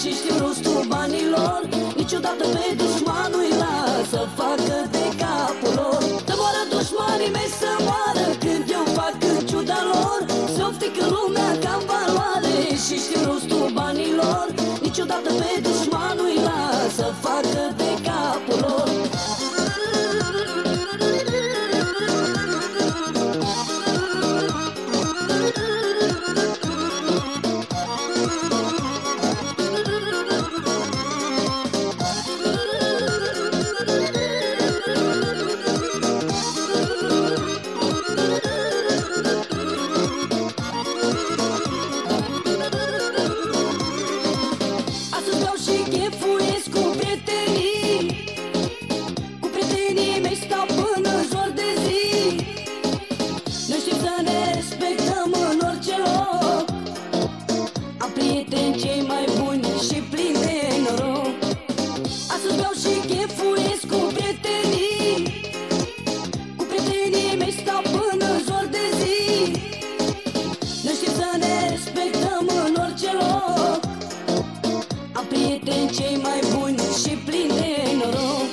Și știu rostul banilor. Niciodată pe dușman nu-i las Să facă de capul lor. Să moară dușmanii mei să moară Când eu fac în ciuda lor. Se oftică lumea ca valoare Și știu rostul cei mai buni și plini de noroc.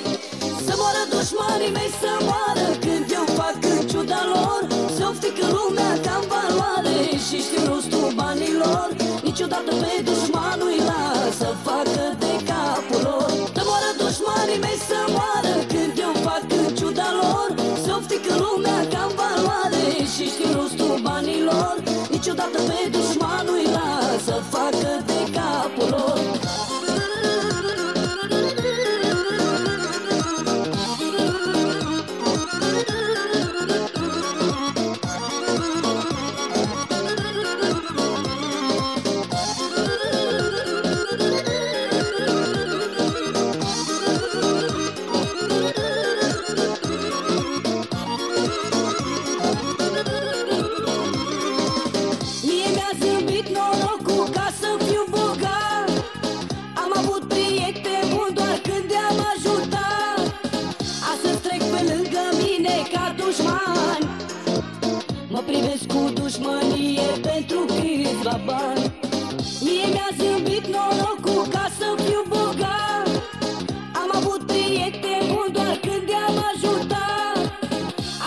Să moară dușmanii mei, să moară Când eu fac în ciuda lor. Se oftică lumea ca valoare Și știu rostul banilor. Niciodată pe dușman nu-i las Să facă de capul lor. Să moară dușmanii mei, să moară Când eu fac în ciuda lor. Se oftică lumea ca valoare Și știu rostul banilor. Niciodată pe dușman nu-i câțiva bani Mie mi-a zâmbit norocul ca să fiu bogat. Am avut prieteni buni doar când i-am ajutat.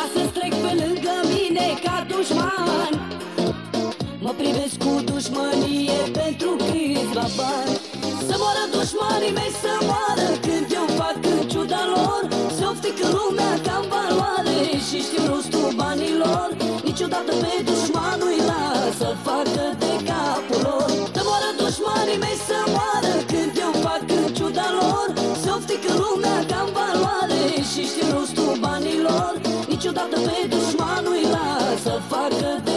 Astăzi trec pe lângă mine ca dușman. Mă privesc cu dușmănie pentru câțiva bani. Să moară dușmanii mei, să moară Când eu fac în ciuda lor. Se oftică lumea ca valoare Și știu rostul banilor. Niciodată pe Niciodată pe dușman nu-i las Să facă de